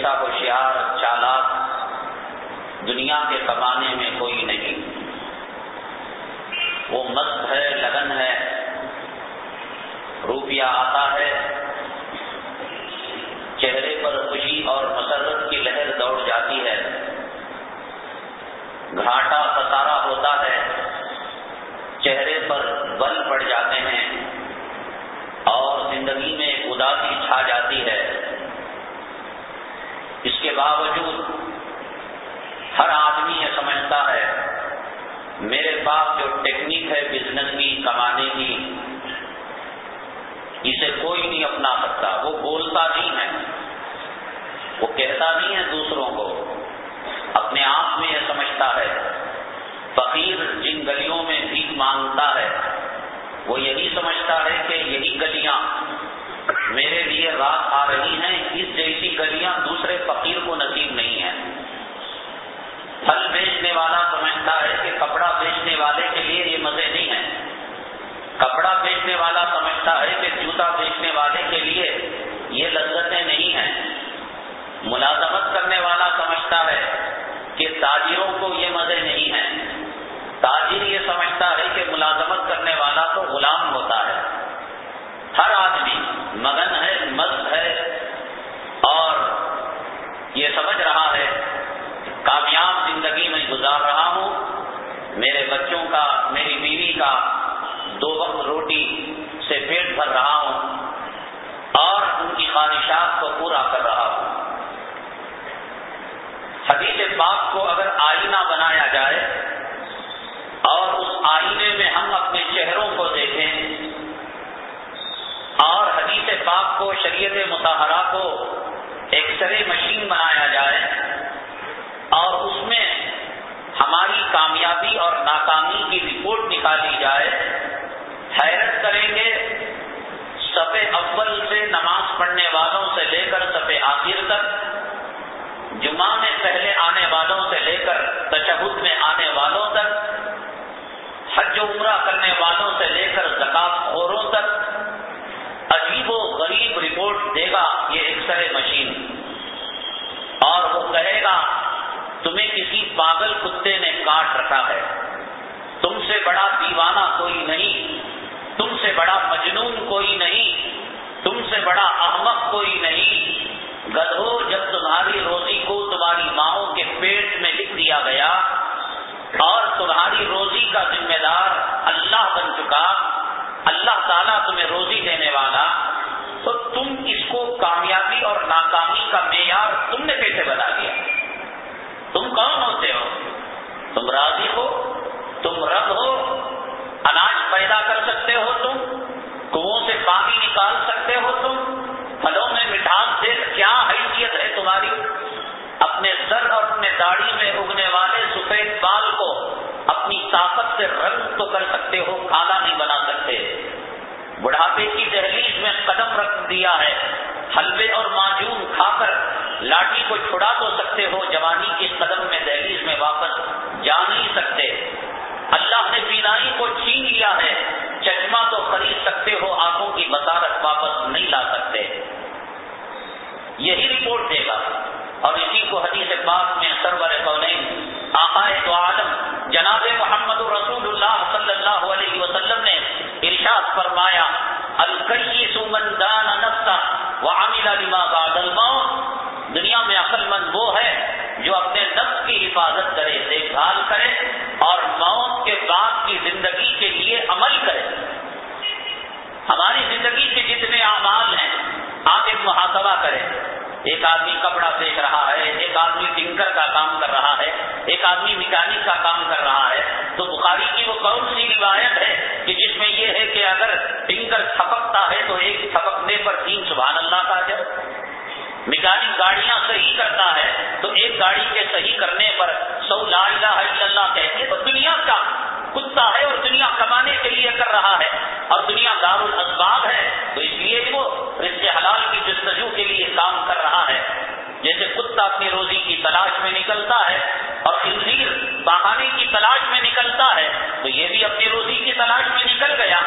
جیسا ہوشیار، چالاک، دنیا کے کمانے میں کوئی نہیں۔ وہ مست ہے، لگن ہے، روپیہ آتا ہے۔ چہرے پر خوشی اور مسرت کی لہر دوڑ جاتی ہے۔ گھاٹا خسارا ہوتا ہے۔ چہرے پر بل پڑ جاتے ہیں اور زندگی میں اداسی چھا جاتی ہے۔ کے باوجود ہر آدمی یہ سمجھتا ہے، میرے پاس جو ٹیکنیک ہے بزنس کی کمانے کی، اسے کوئی نہیں اپنا سکتا۔ وہ بولتا نہیں ہے، وہ کہتا نہیں ہے دوسروں کو۔ اپنے آپ میں یہ سمجھتا ہے۔ فقیر جن گلیوں میں بھیک مانگتا ہے، وہ یہی سمجھتا ہے کہ یہی گلیاں میرے لیے رات آ رہی ہیں، اس جیسی گلیاں دوسرے فقیر کو نصیب نہیں ہیں۔ پھل بیچنے والا سمجھتا ہے کہ کپڑا بیچنے والے کے لیے یہ مزے نہیں ہیں۔ کپڑا بیچنے والا سمجھتا ہے کہ جوتا بیچنے والے کے لیے یہ لذتیں نہیں ہیں۔ ملازمت کرنے والا سمجھتا ہے کہ تاجروں کو یہ مزے نہیں ہیں۔ تاجر یہ سمجھتا ہے کہ ملازمت کرنے والا تو غلام ہوتا ہے۔ ہر آدمی مگن ہے، مست ہے، اور یہ سمجھ رہا ہے کامیاب زندگی میں گزار رہا ہوں، میرے بچوں کا، میری بیوی کا دو وقت روٹی سے پیٹ بھر رہا ہوں اور ان کی خواہشات کو پورا کر رہا ہوں۔ حدیث پاک کو اگر آئینہ بنایا جائے اور اس آئینے میں ہم اپنے چہروں کو دیکھیں اور حدیث باپ کو، شریعت متحرہ کو ایکس رے مشین بنایا جائے اور اس میں ہماری کامیابی اور ناکامی کی رپورٹ نکالی جائے۔ حیرت کریں گے سفے اول سے نماز پڑھنے والوں سے لے کر سفے آخر تک، جمعہ میں پہلے آنے والوں سے لے کر تشہد میں آنے والوں تک، حج و عمرہ کرنے والوں سے لے کر زکات خوروں تک عجیب و غریب رپورٹ دے گا یہ ایکس رے مشین۔ اور وہ کہے گا، تمہیں کسی پاگل کتے نے کاٹ رکھا ہے۔ تم سے بڑا دیوانہ کوئی نہیں۔ تم سے بڑا مجنون کوئی نہیں۔ تم سے بڑا احمق کوئی نہیں۔ گدھو جب تمہاری روزی کو تمہاری ماؤں کے پیٹ میں لکھ دیا گیا اور تمہاری روزی کا ذمہ دار اللہ بن چکا اللہ تعالیٰ تمہیں روزی دینے والا، تو تم اس کو کامیابی اور ناکامی کا معیار تم نے کیسے بتا دیا۔ تم کون ہوتے ہو؟ تم راضی ہو؟ تم رب ہو؟ اناج پیدا کر سکتے ہو تم؟ کنو سے پانی نکال سکتے ہو تم؟ پھلوں میں مٹھاس سے کیا حیثیت ہے تمہاری؟ اپنے سر اور اپنے داڑھی میں اگنے والے سفید بال کو اپنی طاقت سے رنگ تو کر سکتے ہو کالا نہیں بنا سکتے۔ بڑھاپے کی دہلیز میں قدم رکھ دیا ہے۔ حلوے اور معجون کھا کر لاٹھی کو چھڑا تو سکتے ہو، جوانی کے قدم میں دہلیز میں واپس جا نہیں سکتے۔ اللہ نے بینائی کو چھین لیا ہے۔ چشمہ تو خرید سکتے ہو، آنکھوں کی بسارت واپس نہیں لا سکتے۔ یہی رپورٹ دے گا۔ اور اسی کو حدیث پاک میں سرور آقائے دو عالم جناب محمد رسول اللہ صلی اللہ علیہ وسلم نے ارشاد فرمایا بعد الموت۔ دنیا میں عقل مند وہ ہے جو اپنے نفس کی حفاظت کرے، دیکھ بھال کرے اور موت کے بعد کی زندگی کے لیے عمل کرے۔ ہماری زندگی کے جتنے اعمال ہیں، آپ ایک محاسبہ کریں۔ ایک آدمی کپڑا دیکھ رہا ہے، ایک آدمی ٹنکر کا کام کر رہا ہے، ایک آدمی میکینک کا کام کر رہا ہے۔ تو بخاری کی وہ کون سی روایت ہے کہ جس میں یہ ہے کہ اگر ٹنکر تھپکتا ہے تو ایک تھپکنے پر تین سبحان اللہ کا جائے میکینک گاڑیاں صحیح کرتا ہے تو ایک گاڑی کے صحیح کرنے پر سو لا الہ الا اللہ کہیں گے تو دنیا کا کتا ہے اور دنیا کمانے کے لیے کر رہا ہے۔ اور دنیا دار الاسباب ہے، تو اس لیے وہ رزق حلال کی جستجو کے لیے کام کر رہا ہے۔ جیسے کتا اپنی روزی کی تلاش میں نکلتا ہے اور خنزیر بہانے کی تلاش میں نکلتا ہے، تو یہ بھی اپنی روزی کی تلاش میں نکل گیا۔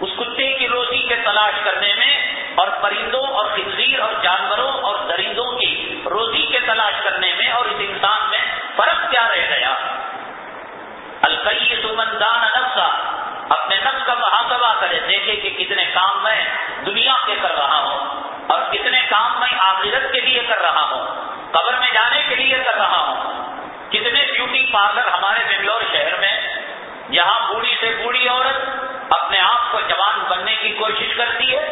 اس کتے کی روزی کے تلاش کرنے میں اور پرندوں اور خنزیر اور جانوروں اور درندوں کی روزی کے تلاش کرنے میں اور اس انسان میں فرق کیا رہ گیا۔ القی سمندان نفسا۔ اپنے نفس کا محاسبہ کرے، دیکھے کہ کتنے کام میں دنیا کے کر رہا ہوں اور کتنے کام میں آخرت کے لیے کر رہا ہوں، قبر میں جانے کے لیے کر رہا ہوں۔ کتنے بیوٹی پارلر ہمارے بنگلور شہر میں جہاں بوڑھی سے بوڑھی عورت اپنے آپ کو جوان بننے کی کوشش کرتی ہے،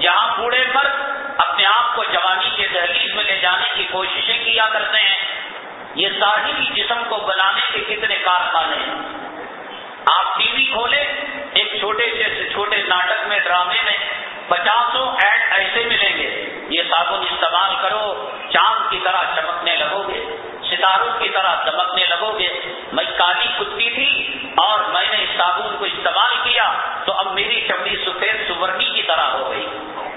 جہاں بوڑھے مرد اپنے آپ کو جوانی کے دہلیز میں لے جانے کی کوششیں کیا کرتے ہیں۔ یہ ظاہری جسم کو بنانے کے کتنے کارخانے ہیں۔ آپ ٹی وی کھولے ایک چھوٹے سے چھوٹے ناٹک میں، ڈرامے میں پچاسوں ایڈ ایسے ملیں گے۔ یہ صابن استعمال کرو، چاند کی طرح چمکنے لگو گے ستاروں کی طرح چمکنے لگو گے میں کالی کتی تھی اور میں نے اس صابن کو استعمال کیا تو اب میری چمڑی سفید سورنی کی طرح ہو گئی۔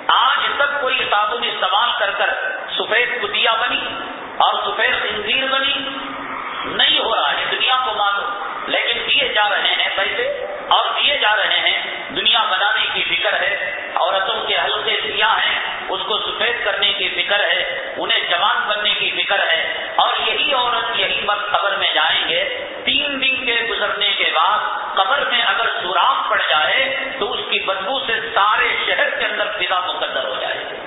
آج تک کوئی صابن استعمال کر کر سفید کتیا بنی۔ اور سفید خنزیر بنی، نہیں ہو رہا ہے دنیا کو معلوم لیکن دیے جا رہے ہیں پیسے اور دیے جا رہے ہیں۔ دنیا بنانے کی فکر ہے، عورتوں کے ہلکے سیاہ ہیں، اس کو سفید کرنے کی فکر ہے، انہیں جوان بننے کی فکر ہے۔ اور یہی عورت، یہی مرد قبر میں جائیں گے۔ تین دن کے گزرنے کے بعد قبر میں اگر سوراخ پڑ جائے، تو اس کی بدبو سے سارے شہر کے اندر فضا مقدر ہو جائے گی۔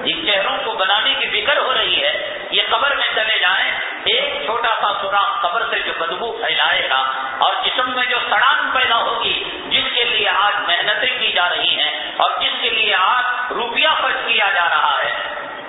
جن چہروں کو بنانے کی فکر ہو رہی ہے، یہ قبر میں چلے جائیں، ایک چھوٹا سا سوراخ قبر سے جو بدبو پھیلائے گا اور جسم میں جو سڑان پیدا ہوگی، جس کے لیے آج محنتیں کی جا رہی ہیں اور جس کے لیے آج روپیہ خرچ کیا جا رہا ہے۔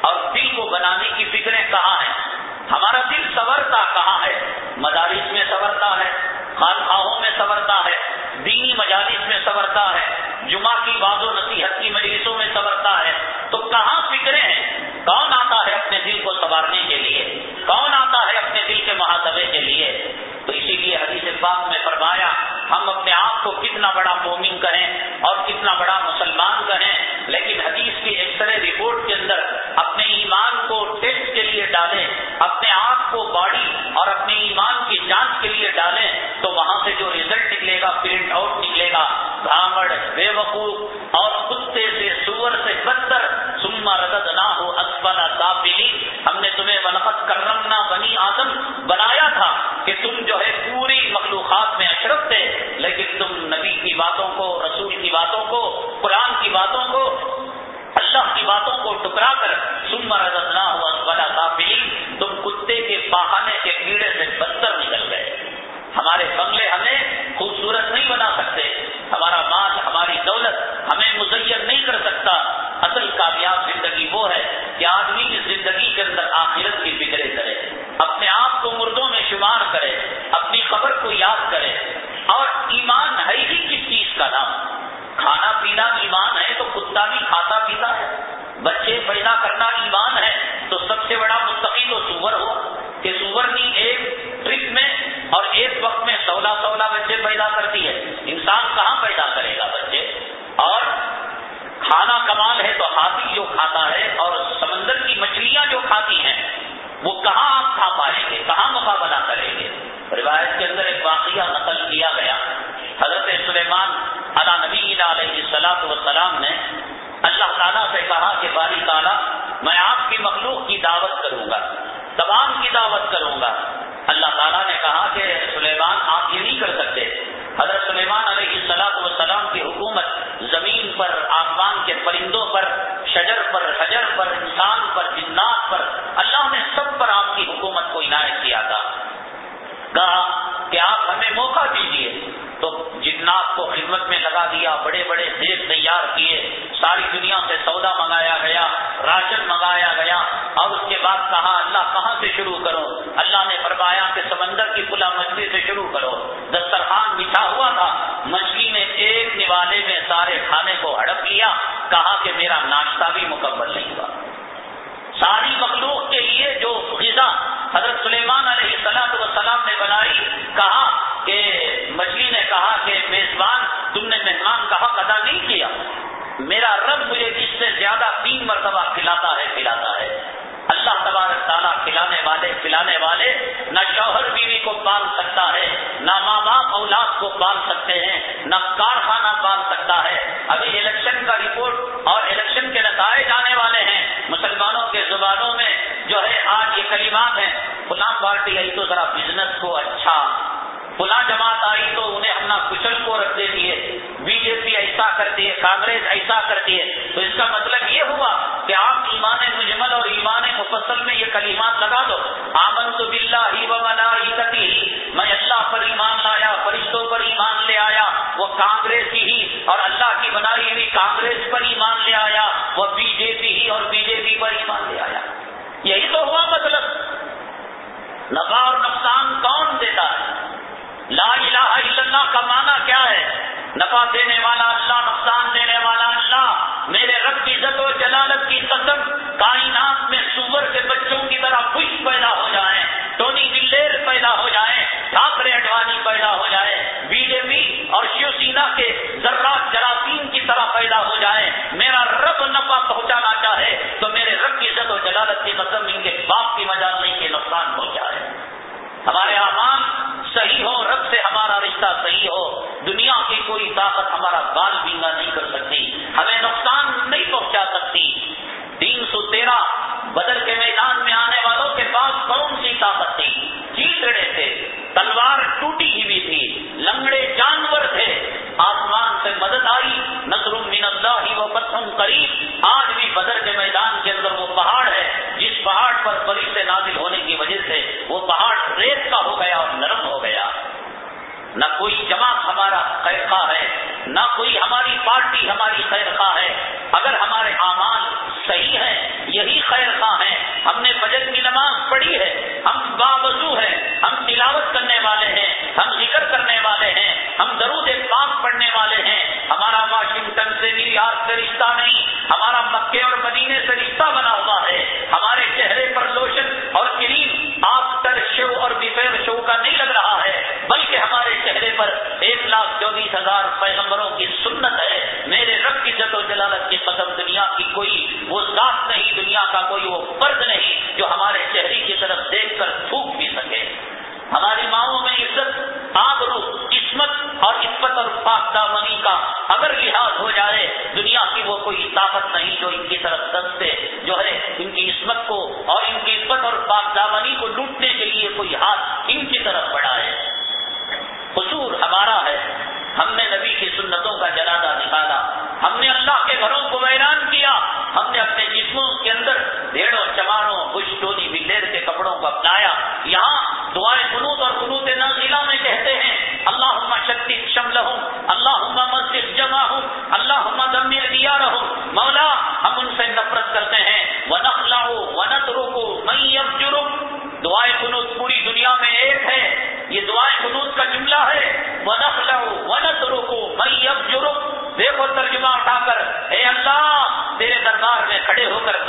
اور دل کو بنانے کی فکریں کہاں ہیں؟ ہمارا دل سورتا کہاں ہے؟ مدارس میں سورتا ہے خانخواہوں میں سورتا ہے، دینی مجالس میں سورتا ہے، جمعہ کی بعض و نصیحت کی مجلسوں میں سورتا ہے۔ تو کہاں فکریں ہیں؟ کون آتا ہے اپنے دل کو سنوارنے کے لیے؟ کون آتا ہے اپنے دل کے محاذے کے لیے؟ تو اسی لیے حدیث پاک میں فرمایا ہم اپنے آپ کو کتنا بڑا مومن کریں اور کتنا بڑا مسلمان کریں، لیکن حدیث کی ایکسرے رپورٹ کے اندر اپنے ایمان کو ٹیسٹ کے لیے ڈالیں، اپنے آپ کو باڈی اور اپنے ایمان کی جانچ کے لیے ڈالیں، تو وہاں سے جو ریزلٹ نکلے گا پرنٹ آؤٹ نکلے گا۔ بھامڑ بے وقوف اور کتے سے، سور سے بدتر سما رد نہ ہو اکبلا تابلی ہم نے تمہیں ونفت کرم نہ بنی آدم بنایا تھا کہ تم جو ہے پوری مخلوقات میں اشرف تھے، لیکن تم نبی کی باتوں کو، رسول کی باتوں کو، قرآن کی باتوں کو، اللہ کی باتوں کو ٹکرا کر سنما نہ ہوا بلا کافی تم کتے کے پہانے کے کیڑے سے بدتر نکل گئے۔ ہمارے بنگلے ہمیں خوبصورت نہیں بنا سکتے، ہمارا مال، ہماری دولت ہمیں مزین نہیں کر سکتا۔ اصل کامیاب زندگی وہ ہے کہ آدمی کی زندگی کے اندر آخرت کی فکریں کرے، اپنے آپ پینا ایمان ہے تو کتا بھی کھاتا پیتا ہے۔ بچے پیدا کرنا ایمان ہے تو سب سے بڑا مستقل تو سور ہو کہ سور کی ایک ٹرپ میں اور ایک وقت میں سولہ سولہ بچے پیدا کرتی ہے۔ انسان کہاں پیدا کرے گا بچے؟ اور کھانا کمال ہے تو ہاتھی جو کھاتا ہے عمل اور ایمان مفصل میں یہ کلمات لگا دو آمن تو بلّہ ہی و ہم نے اللہ کے گھروں کو ویران کیا۔ ہم نے اپنے جسموں کے اندر بھیڑوں چمانوں خوش ٹونی بلیر کے کپڑوں کو اپنایا۔ یہاں دعائیں قنوت اور قنوت نازلہ میں کہتے ہیں اللہ شکتی شمل ہوں اللہ مسجد جمع ہوں اللہ دمیہ دیا رہوں مولا کھڑے ہو کر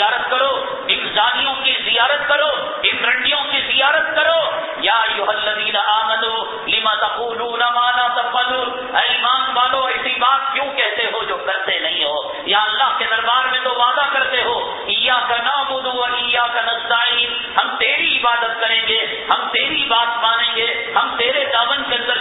زیارت کرو انسانیوں کی زیارت کرو انڈیوں کی زیارت کرو۔ یا یو یادین آمنو، لما تقولون ما لا تفعلون؟ اے ایمان والو، ایسی بات کیوں کہتے ہو جو کرتے نہیں ہو؟ یا اللہ کے دربار میں تو وعدہ کرتے ہو یا کا نام و یا کا ہم تیری عبادت کریں گے، ہم تیری بات مانیں گے، ہم تیرے دامن کے اندر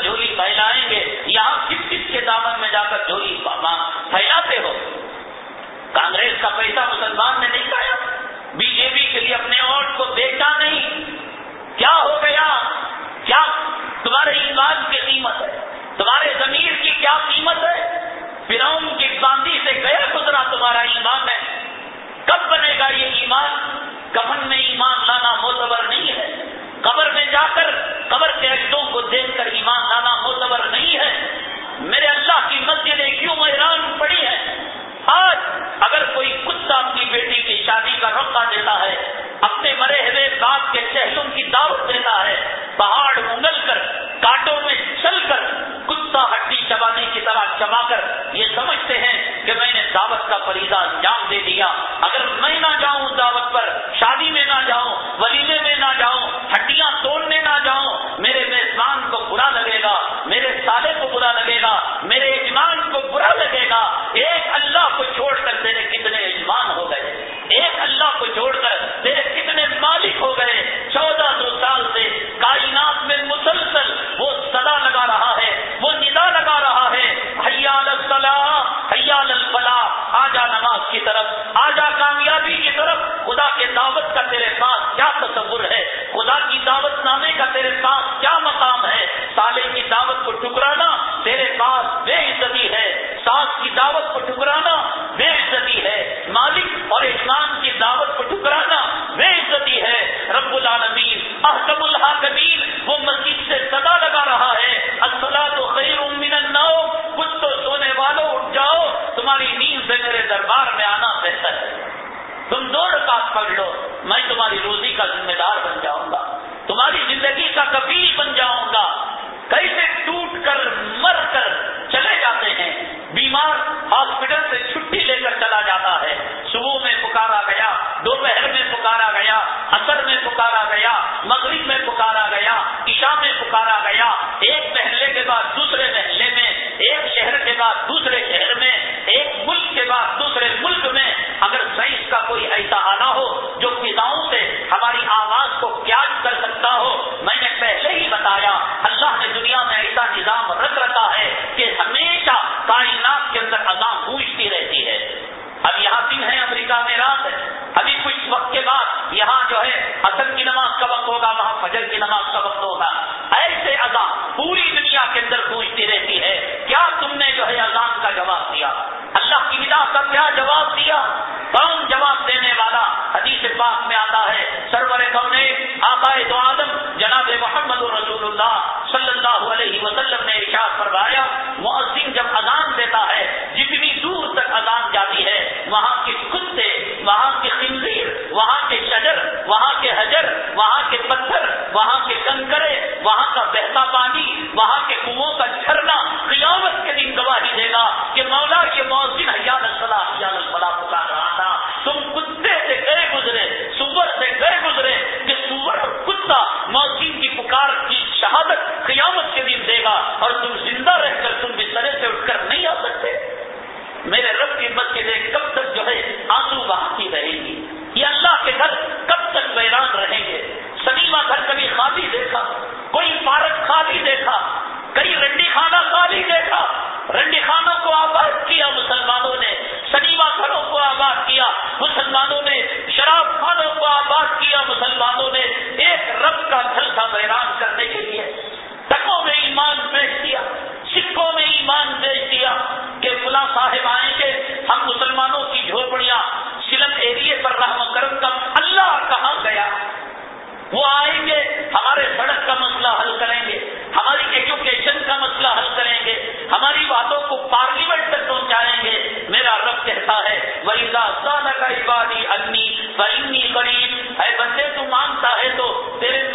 بندے، تو مانگتا ہے تو تیرے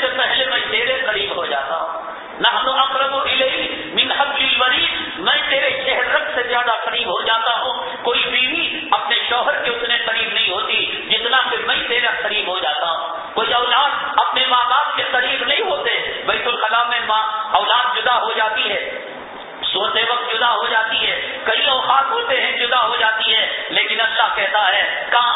سے پہلے ہو زیادہ قریب ہو جاتا ہوں۔ کوئی بیوی اپنے شوہر کے اتنے قریب نہیں ہوتی جتنا میں قریب ہو جاتا ہوں۔ اولاد اپنے ماں باپ کے قریب نہیں ہوتے میں اولاد جدا ہو جاتی ہے۔ سوتے وقت جدا ہو جاتی ہے۔ کئی اوقات ہوتے ہیں جدا ہو جاتی دیتا ہے کہاں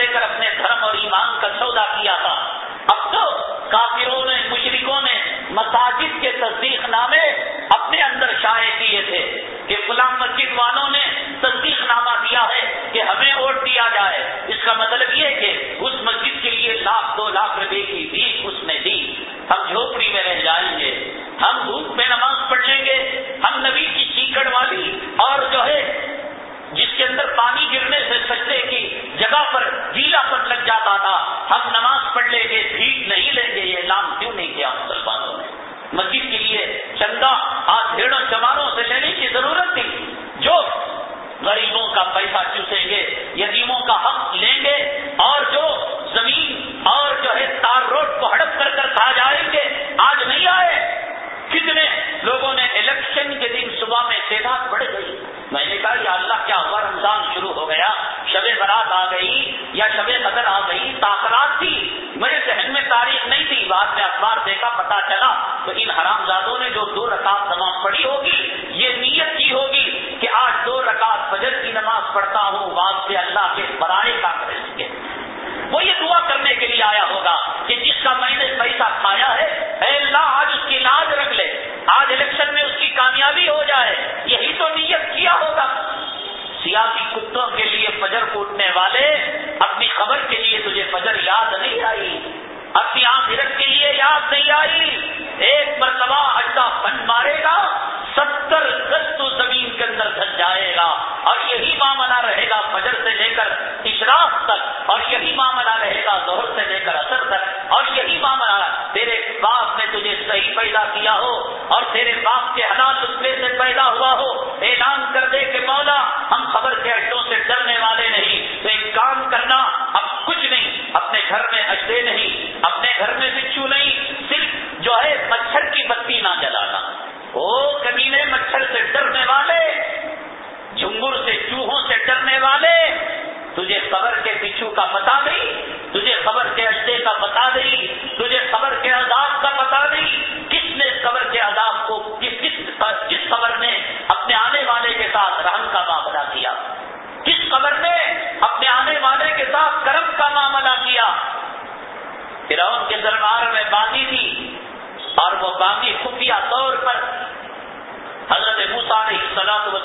لے کر اپنے دھرم اور ایمان کا سودا کیا تھا۔ اب تو کافروں نے مشرقوں نے مساجد کے تصدیق نامے اپنے اندر شائع کیے تھے کہ غلام مسجد والوں نے تصدیق نامہ دیا ہے کہ ہمیں ووٹ دیا جائے۔ اس کا مطلب یہ کہ اس مسجد کے لیے لاکھ، دو لاکھ روپے کی بھی اس نے دی۔ ہم جھوپڑی میں رہ جائیں گے۔ ہم دھوپ میں نماز پڑھ لیں گے ہم نبی کی چیکڑ والی اور جو ہے جس کے اندر پانی گرنے سے سچے کی جگہ پر گیلا پر لگ جاتا تھا ہم نماز پڑھ لیں گے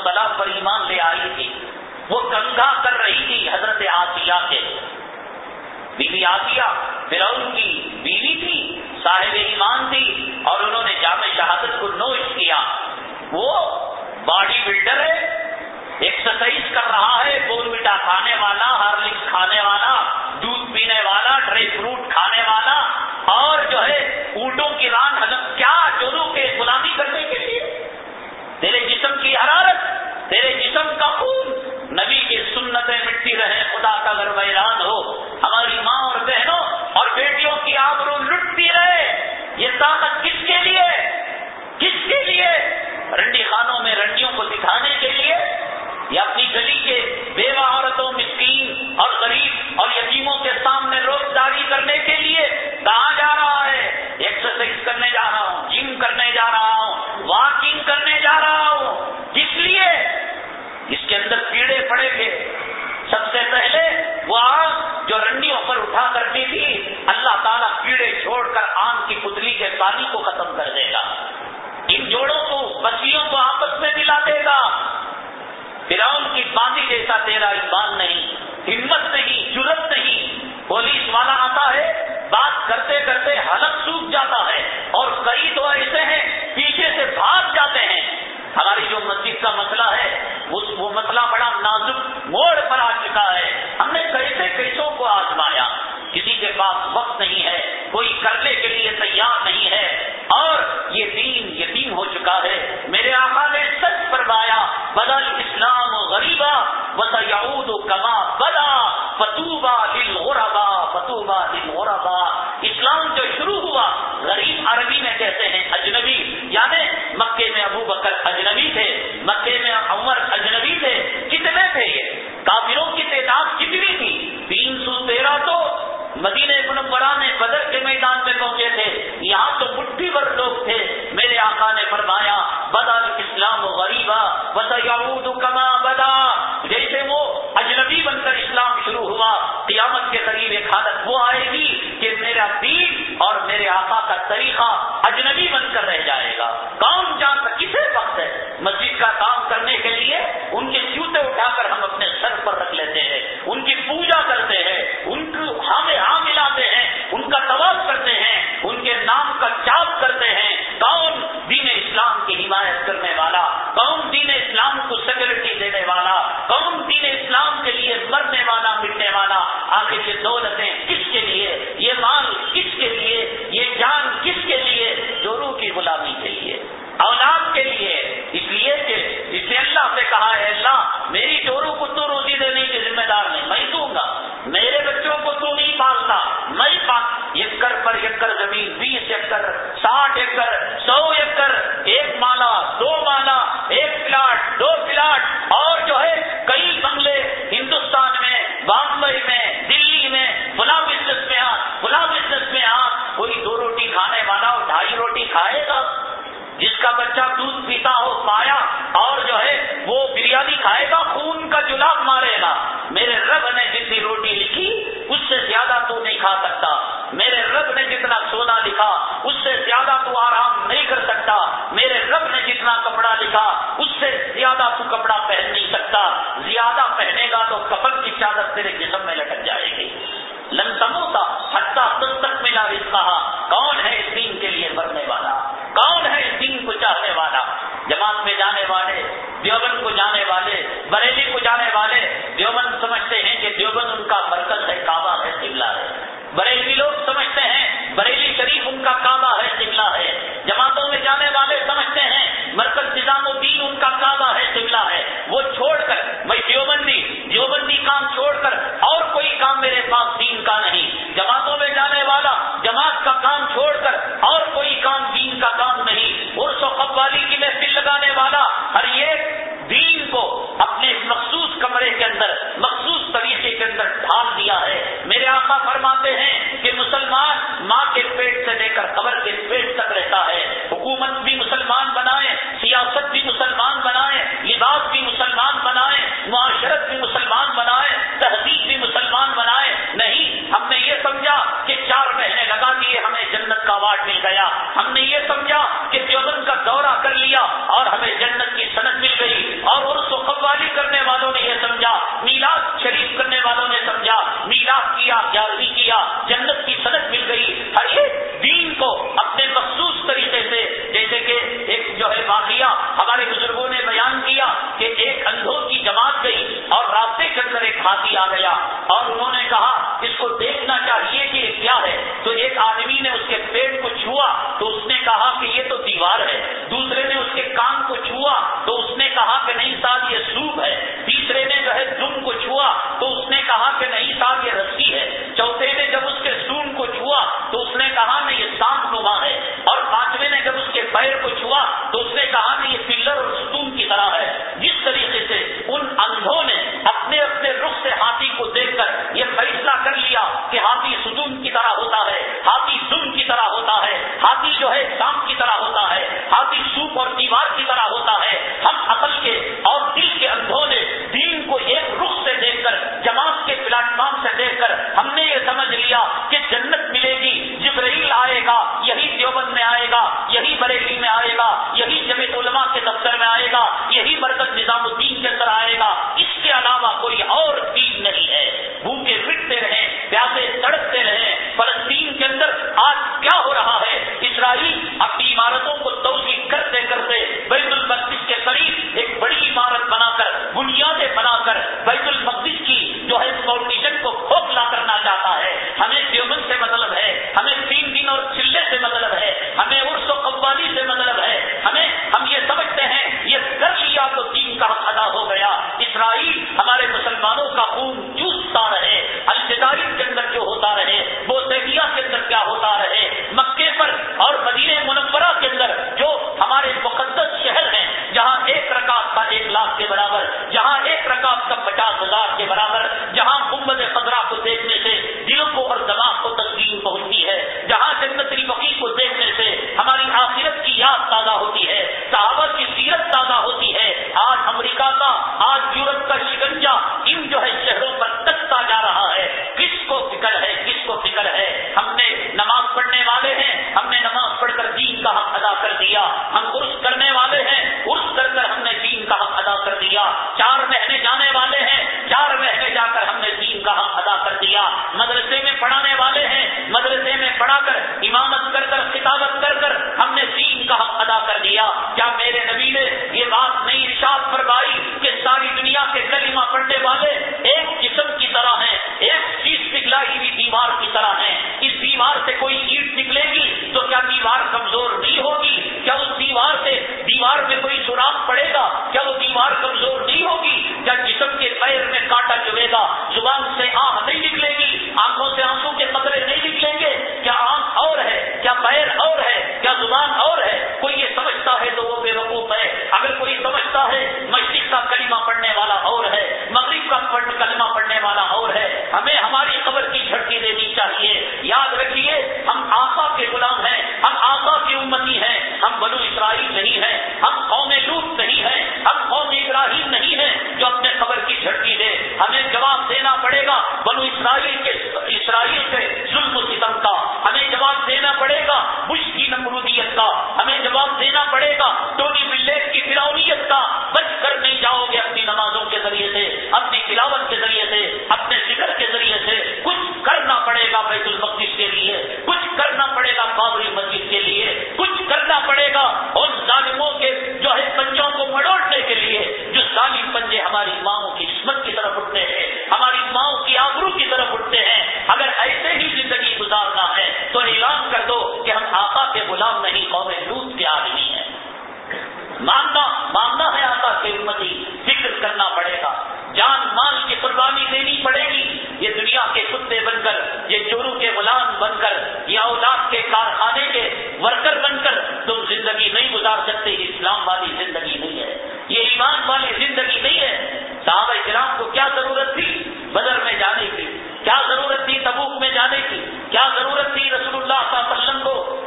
سلام و سلام پر ایمان لے آئی تھی۔ وہ گنگا کر رہی تھی حضرت آسیہ کے۔ بیوی آسیہ فرعون کی بیوی تھی، صاحب ایمان تھی اور انہوں نے جامع شہادت کو نوش کیا۔ وہ باڈی بلڈر ہے، ایکسرسائز کر رہا ہے بول میٹا کھانے والا، ہارلکس کھانے والا، دودھ پینے والا، ڈرائی فروٹ کھانے والا اور جو ہے اونٹوں کی ران حضرت، کیا جورو کے غلامی کرنے کے لیے؟ تیرے جسم کی حرارت تیرے جسم کا خون نبی کی سنتیں مٹی رہے، خدا کا اگر ویران ہو، ہماری ماں اور بہنوں اور بیٹیوں کی آبرو لٹتی رہے، یہ طاقت کس کے لیے؟ کس کے لیے؟ رنڈی خانوں میں رنڈیوں کو دکھانے کے لیے یا اپنی گلی کے بیوہ عورتوں، مسکین اور غریب اور یتیموں کے سامنے روزداری کرنے کے لیے کہاں جا رہا ہے؟ ایکسرسائز کرنے جا رہا ہوں جم کرنے جا رہا ہوں واکنگ کرنے جا رہا ہوں۔ کس لیے؟ اس کے اندر کیڑے پڑے تھے۔ سب سے پہلے وہ آگ جو رنڈیوں پر اٹھا کرتی تھی، اللہ تعالیٰ کیڑے چھوڑ کر آم کی پتلی کے پانی کو ختم کر دے گا۔ ان جوڑوں کو بچیوں کو آپس میں ملا دے گا۔ فراؤن کی باندھی جیسا تیرا ایمان نہیں، ہمت نہیں جرت نہیں۔ پولیس والا آتا ہے، بات کرتے کرتے حلق سوکھ جاتا ہے اور کئی تو ایسے ہیں، پیچھے سے بھاگ جاتے ہیں۔ ہماری جو مسجد کا مسئلہ ہے وہ مسئلہ بڑا نازک موڑ پر آ چکا ہے۔ ہم نے کیسے کیسوں کو آزمایا؟ کسی کے پاس وقت نہیں ہے، کوئی کرنے کے لیے تیار نہیں ہے۔ اور یہ دین یتیم ہو چکا ہے۔ میرے آقا نے سچ فرمایا بدل اسلام غریبا بس یعود کما بلا فتوبا دل بدر کے میدان میں پہنچے تھے۔ یہاں تو مٹھی بھر لوگ تھے۔ میرے آقا نے فرمایا، بدا اسلام و غریبا بدا کما بدا۔ جیسے وہ اجنبی بن کر اسلام شروع ہوا، قیامت کے قریب ایک حالت وہ آئے گی کہ میرا دین اور میرے آقا کا طریقہ اجنبی بن کر رہ جائے گا۔ کون جان امتی فکر کرنا پڑے گا۔ جان مال کی قربانی دینی پڑے گی۔ یہ دنیا کے کتے بن کر، یہ چورو کے غلام بن کر، یہ اولاد کے کارخانے کے ورکر بن کر تم زندگی نہیں گزار سکتے، اسلام والی زندگی نہیں ہے۔ یہ ایمان والی زندگی نہیں ہے۔ صحابہ اسلام کو کیا ضرورت تھی؟ بدر میں جانے کی۔ کیا ضرورت تھی؟ تبوک میں جانے کی۔ کیا ضرورت تھی؟ رسول اللہ صلی اللہ علیہ وسلم کو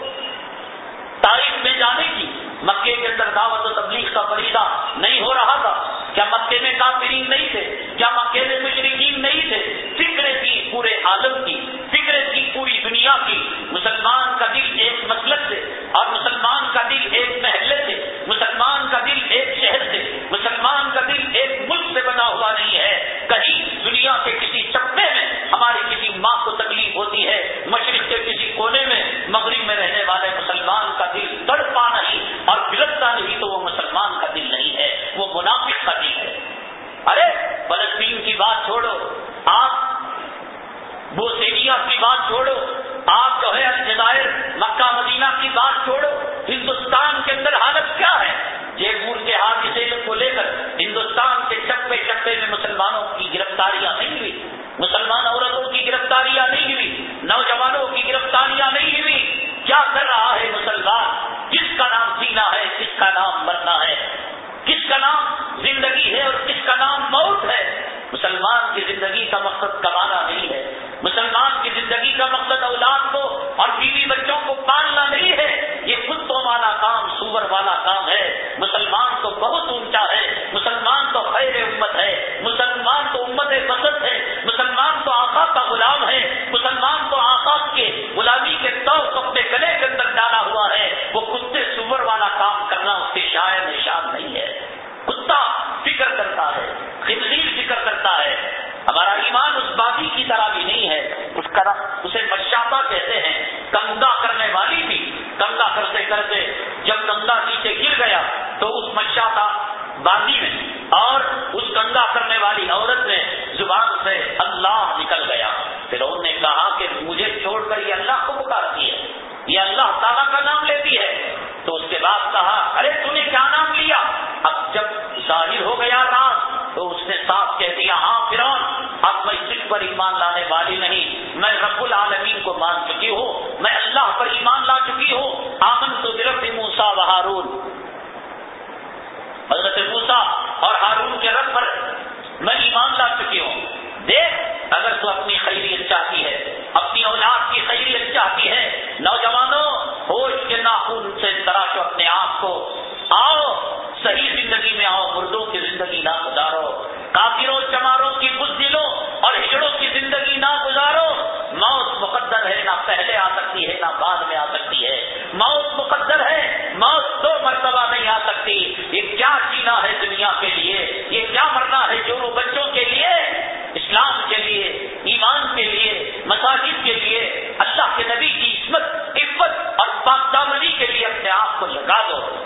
تاریخ میں جانے کی۔ مکے کے اندر دعوت و تبلیغ کا فریضہ نہیں ہو رہا تھا۔ کیا مکے میں کافرین نہیں تھے؟ کیا مکے میں مشرقین نہیں تھے؟ فکر تھی پورے عالم کی، فکر تھی پوری دنیا کی۔ مسلمان کا دل ایک مسلک سے اور مسلمان کا دل ایک کہہ دیا ہاں فرون اب میں سکھ پر ایمان لانے والی نہیں. میں رب العالمین کو مان چکی ہوں. میں اللہ پر ایمان لا چکی ہوں. آمن تو گرفت موسا و ہارون. حضرت موسا اور ہارون کے رب پر میں ایمان لا چکی ہوں. دیکھ، اگر تو اپنی خیریت چاہتی ہے، اپنی اولاد کی خیریت چاہتی ہے، نوجوانوں، ہوش کے ناخون سے تراشو اپنے آپ کو. آؤ، صحیح زندگی میں آؤ، مردوں کی زندگی نہ مقدر ہے، نہ پہلے آ سکتی ہے، نہ بعد میں آ سکتی ہے۔ موت مقدر ہے، موت دو مرتبہ نہیں آ سکتی۔ یہ کیا جینا ہے دنیا کے لیے؟ یہ کیا مرنا ہے جو بچوں کے لیے، اسلام کے لیے، ایمان کے لیے، مساجد کے لیے؟ اللہ کے نبی کی عصمت، عفت اور پاکدامنی کے لیے اپنے آپ کو لگا دو۔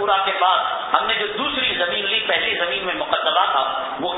پورا کے بعد ہم نے جو دوسری زمین لی، پہلی زمین میں مقدمہ تھا، وہ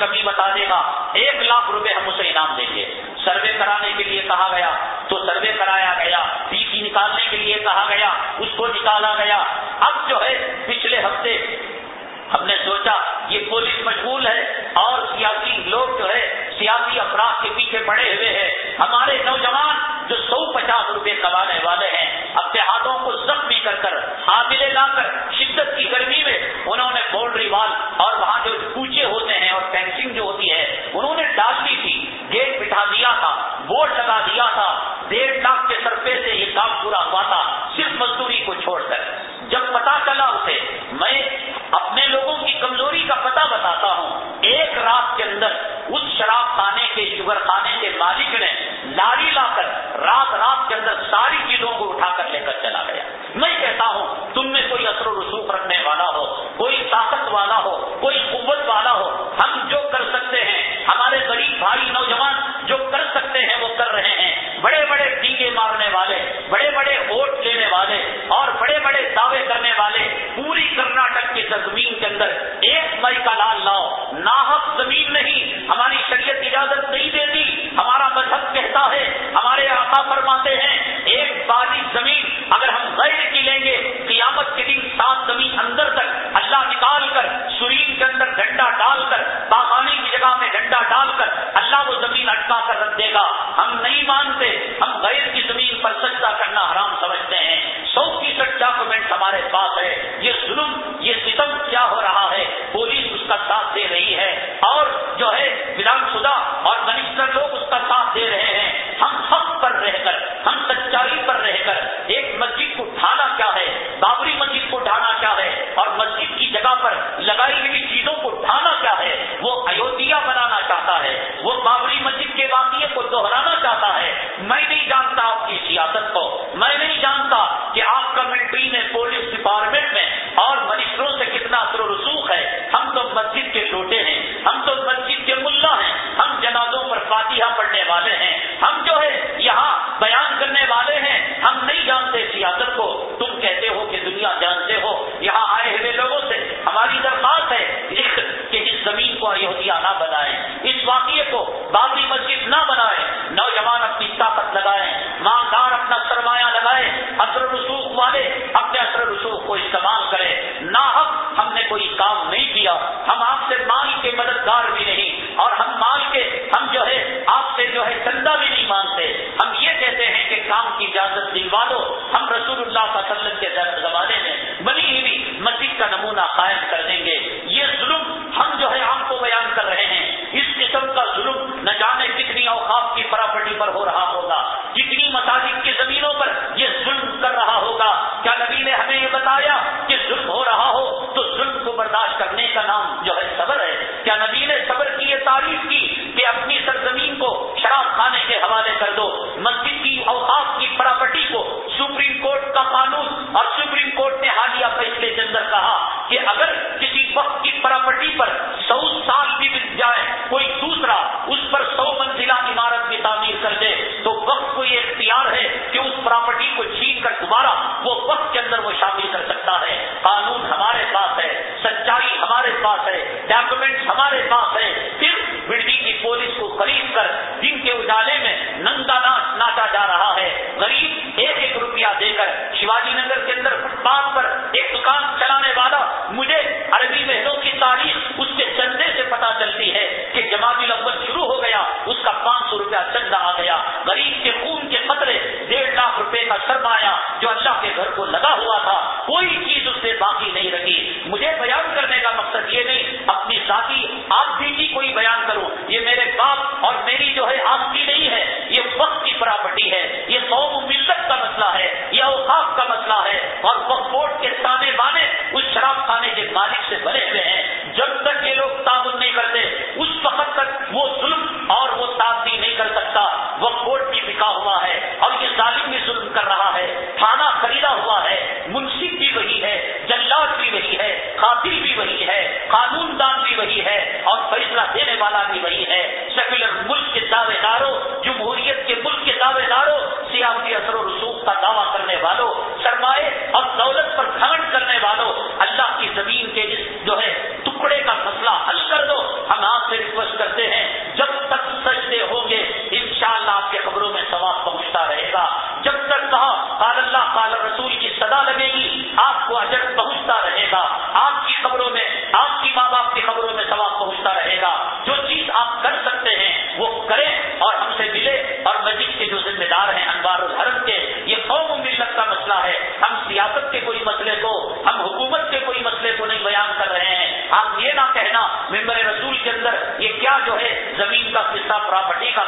کمی بتا دے گا۔ ایک لاکھ روپے ہم اسے انعام دیں گے۔ سروے کرانے کے لیے کہا گیا۔ تو سروے کرایا گیا۔ پی سی نکالنے کے لیے کہا گیا۔ اس کو نکالا گیا۔ اب جو ہے، پچھلے ہفتے ہم نے سوچا، یہ پولیس مشغول ہے اور سیاسی لوگ جو ہے، سیاسی افراد کے پیچھے پڑے ہوئے ہیں۔ ہمارے نوجوان جو سو پچاس روپے کمانے والے ہیں، اپنے ہاتھوں کو زخمی کر کر، حاملے لا کر، شدت کی گرمی میں انہوں نے بولڈری وال اور وہاں جو کوچے ہوتے ہیں اور فینسنگ جو ہوتی ہے، انہوں نے ڈال دی تھی، گیٹ بٹھا دیا تھا، بورڈ لگا دیا تھا، ڈیڑھ لاکھ کے سرپے سے یہ کام پورا ہوا تھا، صرف مزدوری کو چھوڑ کر۔ جب پتا چلا اسے، میں اپنے لوگوں کی کمزوری کا پتا بتاتا ہوں۔ ایک رات کے اندر اس شراب خانے کے، شوگر خانے کے مالک نے لاری لا کر رات کے اندر ساری چیزوں کو اٹھا کر لے کر چلا گیا۔ میں کہتا ہوں، تم میں کوئی اثر و رسوخ رکھنے والا ہو، کوئی طاقت والا ہو، کوئی قوت والا ہو، ہم جو کر سکتے ہیں، ہمارے غریب بھائی نوجوان دلوا دو ہم رسول اللہ صلی اللہ کی بڑی ہے۔ بٹی کا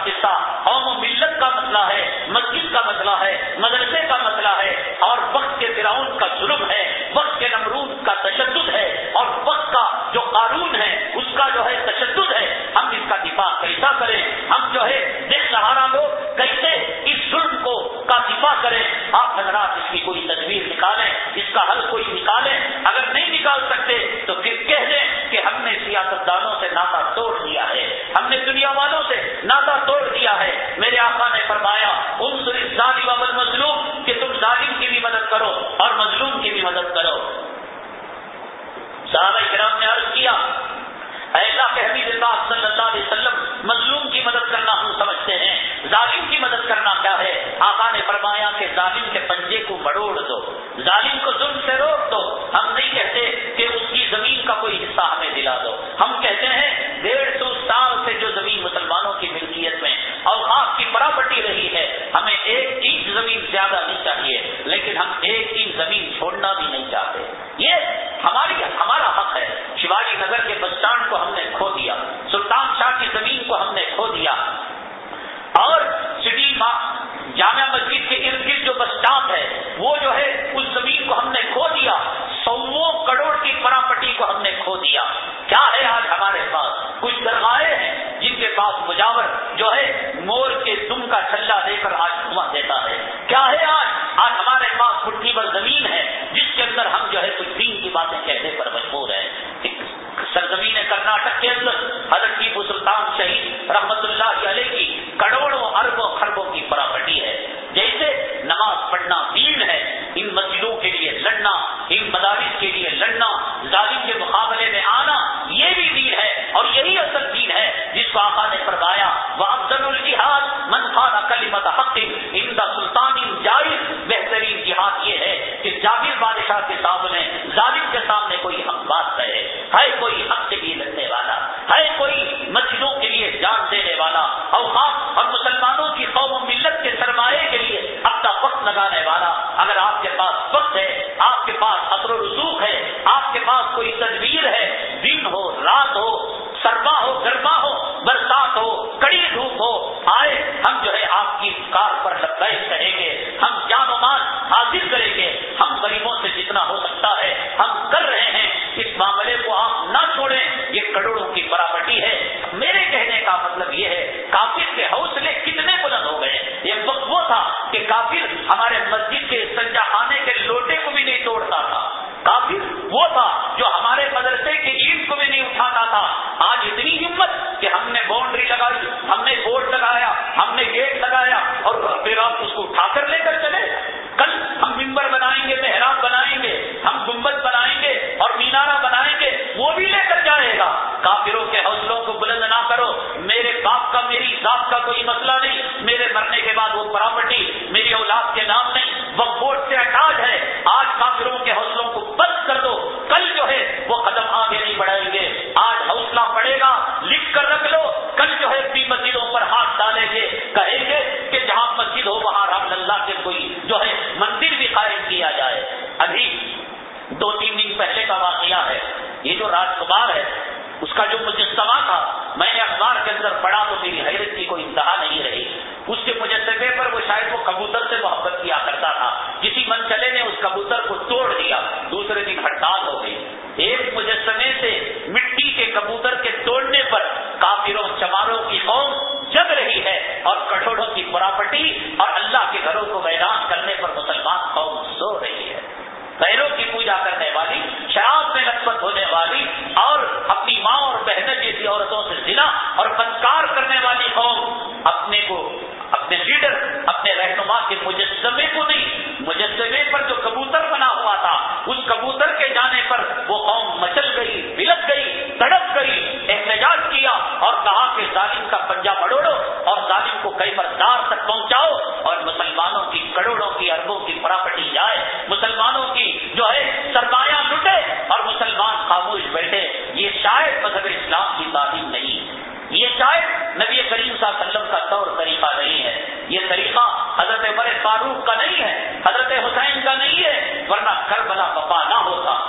کی باتیں کہنے پر مجبور ہے سرزمین کرناٹک کے اندر حضرت کی سلطان شہید رحمت اللہ علیہ کی کروڑوں اربوں خربوں کی پراپرٹی ہے۔ جیسے نماز پڑھنا دین ہے، ان مسجدوں کے لیے لڑنا، ان مدارس کے لیے لڑنا، ظالم کے مقابلے میں آنا، یہ بھی دین ہے اور یہی اصل دین ہے جس کو آقا نے فرمایا وہ افضل الجہاد منفا کلیمت حق گئی اور اللہ کے گھروں کو ویران کرنے پر مسلمان قوم سو رہی ہے۔ پیروں کی پوجا کرنے والی، شراب میں نسبت ہونے والی اور اپنی ماں اور بہنر جیسی عورتوں سے ضلع اور پتکار کرنے والی قوم اپنے کو، اپنے لیڈر، اپنے رہنما کے مجسمے کو نہیں، مجسمے پر جو کبوتر بنا ہوا تھا، اس کبوتر کے جانے پر وہ قوم مچل گئی، بلک گئی، تڑپ گئی، احتجاج کیا اور کہا کہ ظالم کا پنجہ مڑوڑو اور ظالم کو کئی دار تک پہنچاؤ اور مسلمانوں کی کروڑوں کی اربوں کی پراپرٹی جائے، مسلمانوں کی جو ہے سرمایہ لٹے اور مسلمان خاموش بیٹھے۔ یہ شاید مذہب اسلام کی تعلیم نہیں ہے۔ یہ شاید نبی کریم صلی اللہ علیہ وسلم کا طور طریقہ نہیں ہے۔ یہ طریقہ حضرت بر فاروق کا نہیں ہے، حضرت حسین کا نہیں ہے، ورنہ کربلا بلا نہ ہوتا۔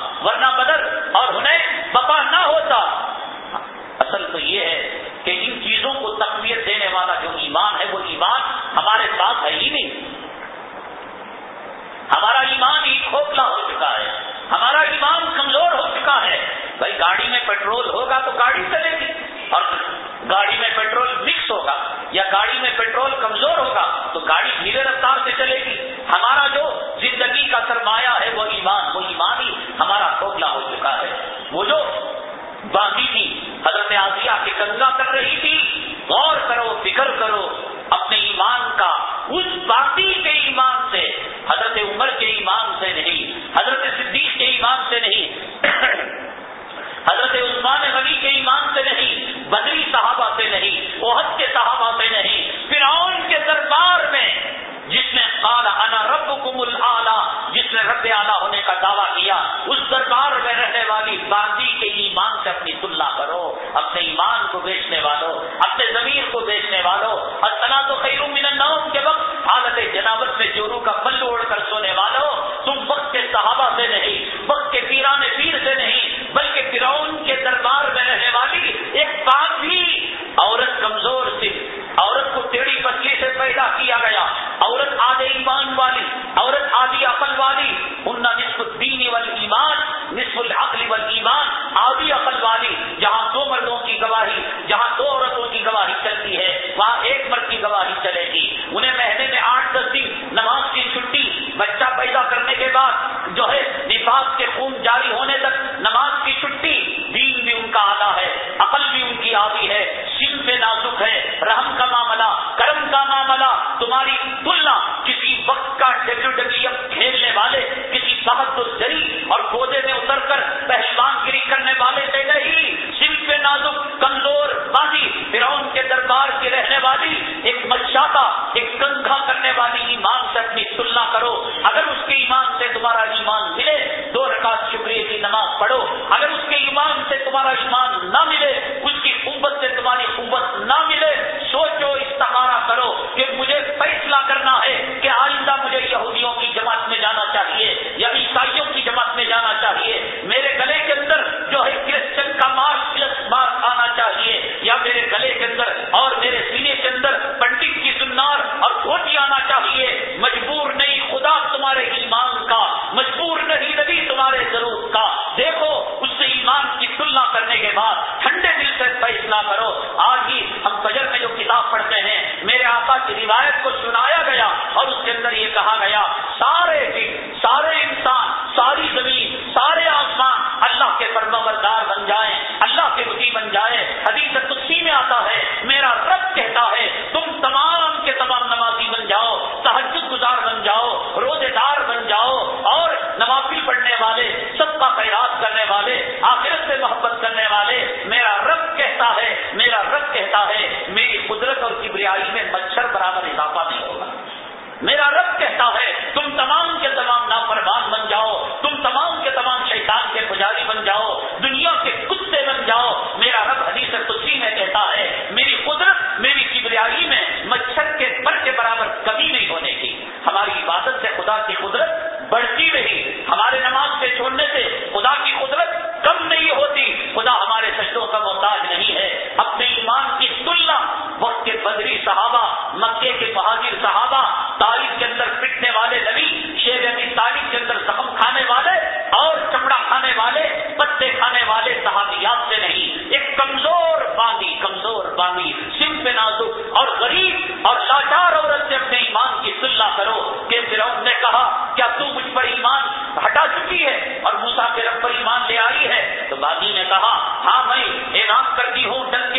آخر صحابہ، تاریخ کے اندر پٹنے والے نبی شیر علی تاریخ کے اندر زخم کھانے والے اور چمڑا کھانے والے، پتے کھانے والے صحابیات سے نہیں۔ ایک کمزور باندھی کمزور باندھی، سم پہ نازک اور غریب اور لاچار عورت سے اپنے ایمان کی صلاح کرو کہ فرعون نے کہا، کیا تو مجھ پر ایمان ہٹا چکی ہے اور موسا کے رب پر ایمان لے آئی ہے؟ تو باغی نے کہا ہاں میں اعلان کرتی ہوں ڈنگ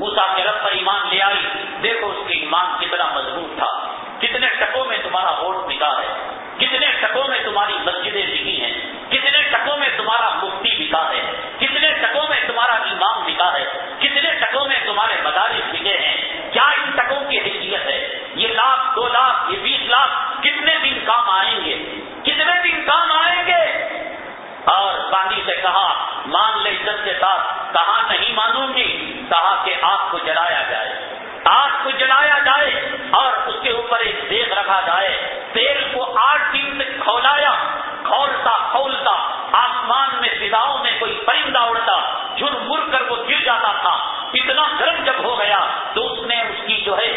موسا کے رب پر ایمان لے آئی، دیکھو اس کے ایمان کتنا مضبوط تھا۔ کتنے ٹکوں میں تمہارا ووٹ بکا ہے۔ کتنے ٹکوں میں تمہاری مسجدیں بکی ہیں۔ کتنے ٹکوں میں تمہارا مفتی بکا ہے۔ کتنے ٹکوں میں تمہارا امام بکا ہے۔ کتنے ٹکوں میں تمہارے مدارس بکے ہیں۔ کیا ان ٹکوں کی حیثیت ہے؟ یہ لاکھ، دو لاکھ، یہ بیس لاکھ کتنے دن کام آئیں گے؟ کتنے دن کام آئیں گے؟ اور گاندھی سے کہا، مان لے عزت کے ساتھ، کہاں نہیں مانوں گی؟ کہا کہ آگ کو جلایا جائے آگ کو جلایا جائے اور اس کے اوپر ایک دیکھ رکھا جائے۔ تیل کو آٹھ دن سے کھولایا، کھولتا کھولتا، آسمان میں سداؤں میں کوئی پرندہ اڑتا، جھر مر کر وہ گر جاتا تھا۔ اتنا گرم جب ہو گیا تو اس نے اس کی جو ہے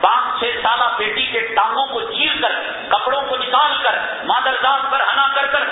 پانچ چھ سالہ بیٹی کے ٹانگوں کو چیر کر، کپڑوں کو نکال کر، مادر داد پر ہنا کر کر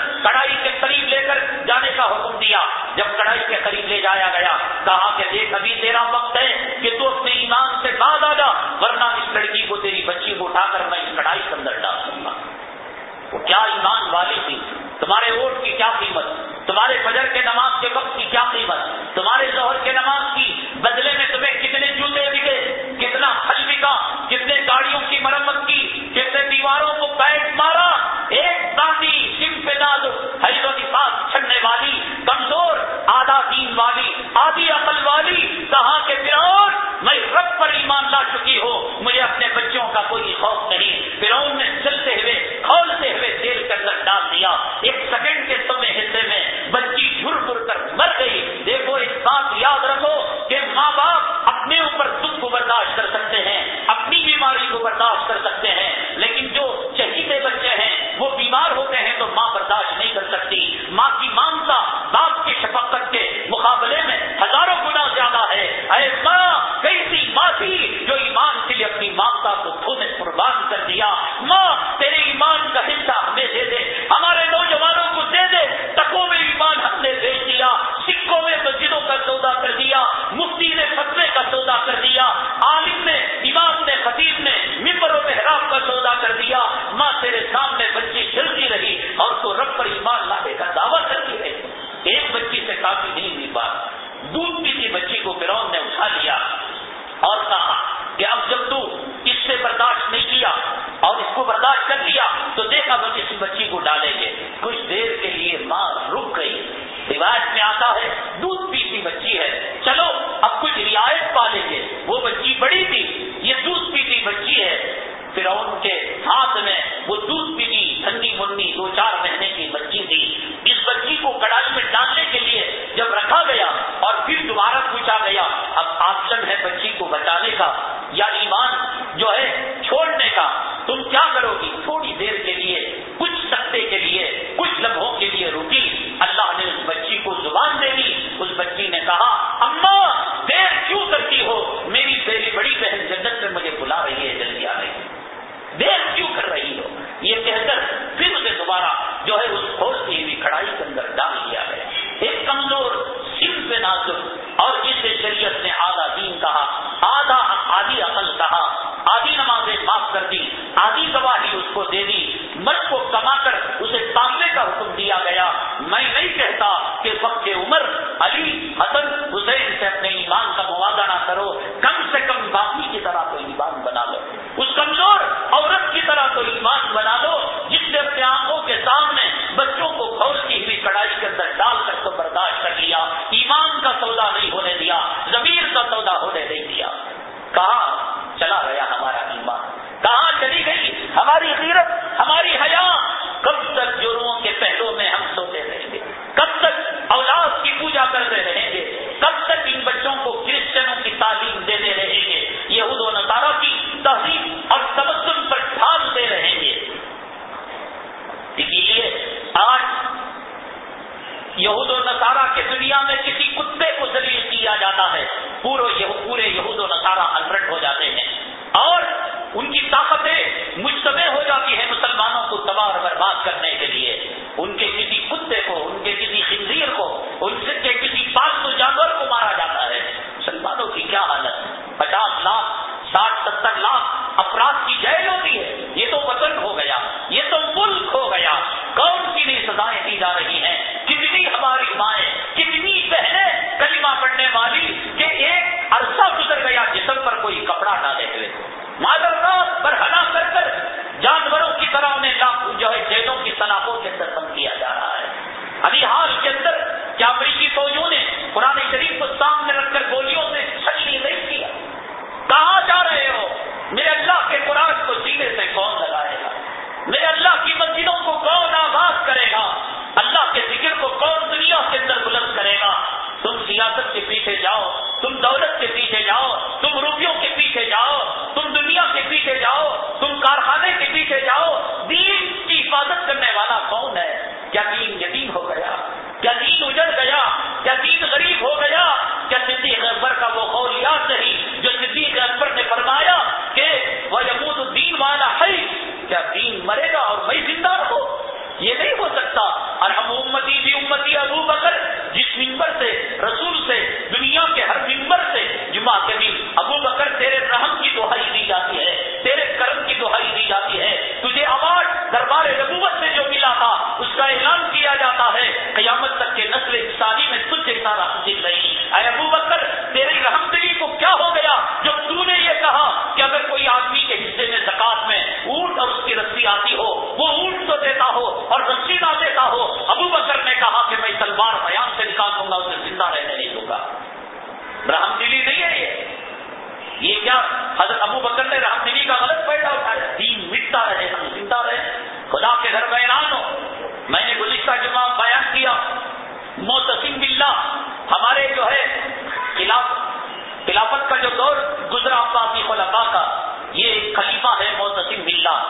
خلافت کا جو دور گزرا عباسی خلفاء کا، یہ ایک خلیفہ ہے موسم ملا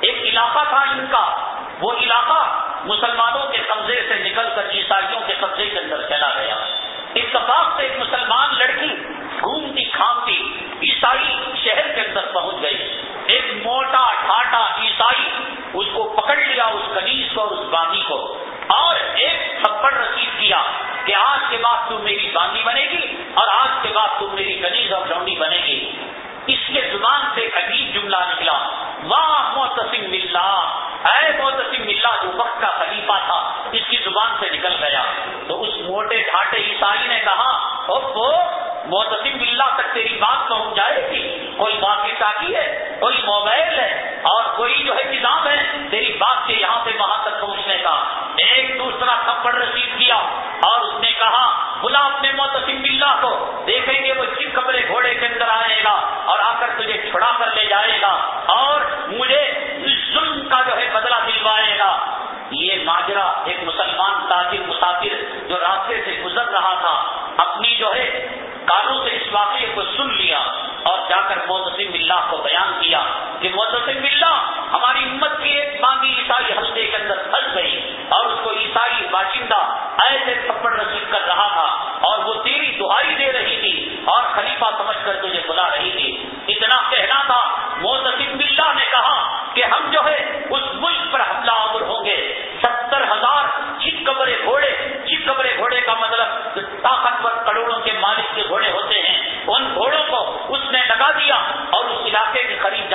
ایک علاقہ تھا ان کا۔ وہ علاقہ مسلمانوں کے قبضے سے نکل کر عیسائیوں کے قبضے کے اندر چلا گیا۔ اتفاق سے ایک مسلمان لڑکی گھومتی کھانتی عیسائی شہر کے اندر پہنچ گئی۔ ایک موٹا ٹھاٹا عیسائی اس کو پکڑ لیا اس کنیز کو اور اس بانی کو۔ اور ایک تھپڑ رسید کیا کہ آج کے بعد تم میری باندھی بنے گی اور آج کے بعد تم میری کنیز اور ڈونڈی بنے گی۔ اس کے زبان سے عجیب جملہ نکلا۔ واہ محتسم ملا اے محتسم ملا جو وقت کا خلیفہ تھا، اس کی زبان سے نکل گیا۔ تو اس موٹے ڈھاٹے عیسائی نے کہا اوپو موتسم باللہ تک تیری بات پہنچ جائے گی۔ کوئی معافی ٹاکی ہے، کوئی موبائل ہے، اور کوئی جو ہے نظام ہے، تیری بات کے یہاں سے وہاں تک پہنچنے کا۔ ایک دوسرا تھپڑ رسید کیا اور اس نے کہا بلا اپنے موتسم باللہ کو دیکھیں گے وہ چھ کپڑے گھوڑے کے اندر آئے گا اور آ کر تجھے چھڑا کر لے جائے گا اور مجھے ظلم کا جو ہے بدلہ دلوائے گا۔ یہ ماجرا ایک مسلمان تاجر مسافر جو راستے سے گزر رہا تھا، اپنی جو ہے کانوں سے اس واقعے کو سن لیا اور جا کر موتسم اللہ کو بیان کیا کہ موتسم اللہ ہماری امت کی ایک مانگی عیسائی ہفتے کے اندر پھنس گئی اور اس کو عیسائی باشندہ ایسے تھپڑ نصیب کر رہا تھا اور وہ تیری دہائی دے رہی تھی اور خلیفہ سمجھ کر تجھے بلا رہی تھی۔ اتنا کہنا تھا، موت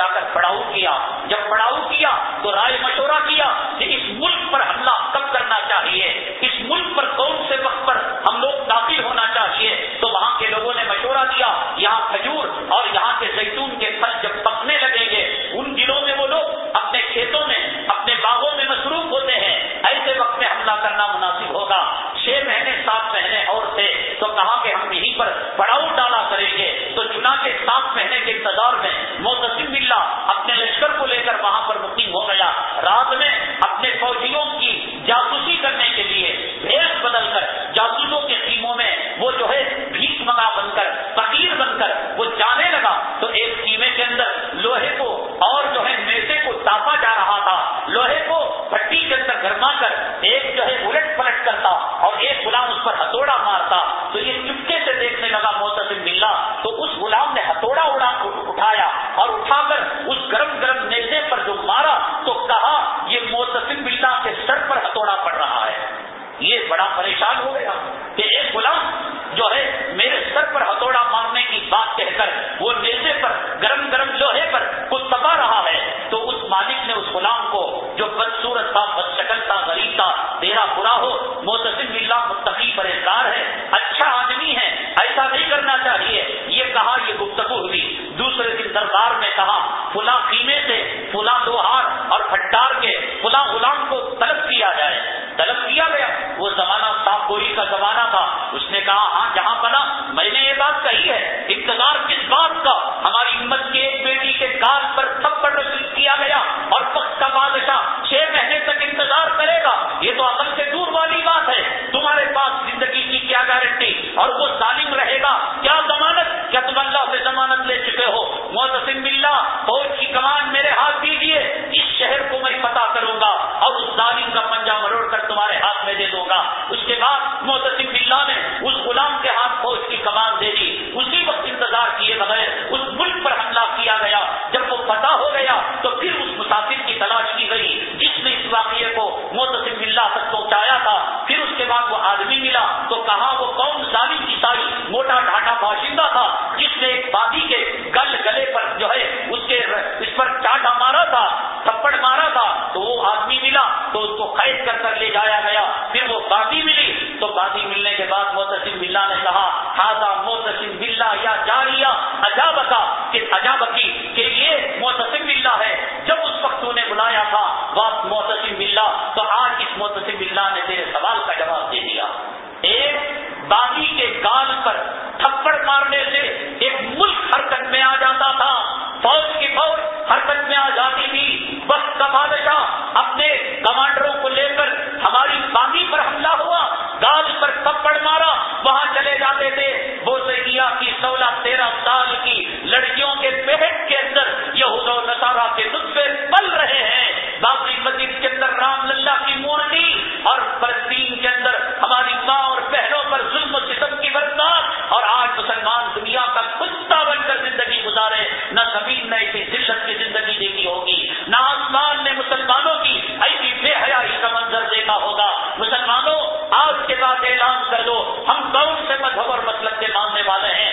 جا کر پڑا اپنے فوجیوں کی جاسوسی کرنے کے لیے بھیس بدل کر جاسوسوں کے ٹیموں میں وہ جو ہے بھیک مگا بن کر، فقیر بن کر وہ جانے لگا۔ تو ایک سیمے کے اندر لوہے کو اور جو ہے میزے کو تاپا جا رہا تھا۔ لوہے کو بھٹی کے اندر گرما کر ایک جو ہے الٹ پلٹ کرتا اور ایک غلام اس پر ہتھوڑا مارتا۔ تو یہ چپکے سے دیکھنے لگا موسم ملا تو اس غلام نے ہتھوڑا اٹھایا اور اٹھا کر اس نے بھی وقت کا بادشاہ اپنے کمانڈروں کو لے کر ہماری باندھی پر حملہ ہوا۔ گال پر تھپڑ مارا۔ وہاں چلے جاتے تھے۔ وہ سیاح کی سولہ تیرہ سال کی لڑکیوں کے پیٹ کے اندر یہ و نصارہ کے نسخے پل رہے ہیں۔ بابری مزید سے مذہب اور مطلب کے ماننے والے ہیں۔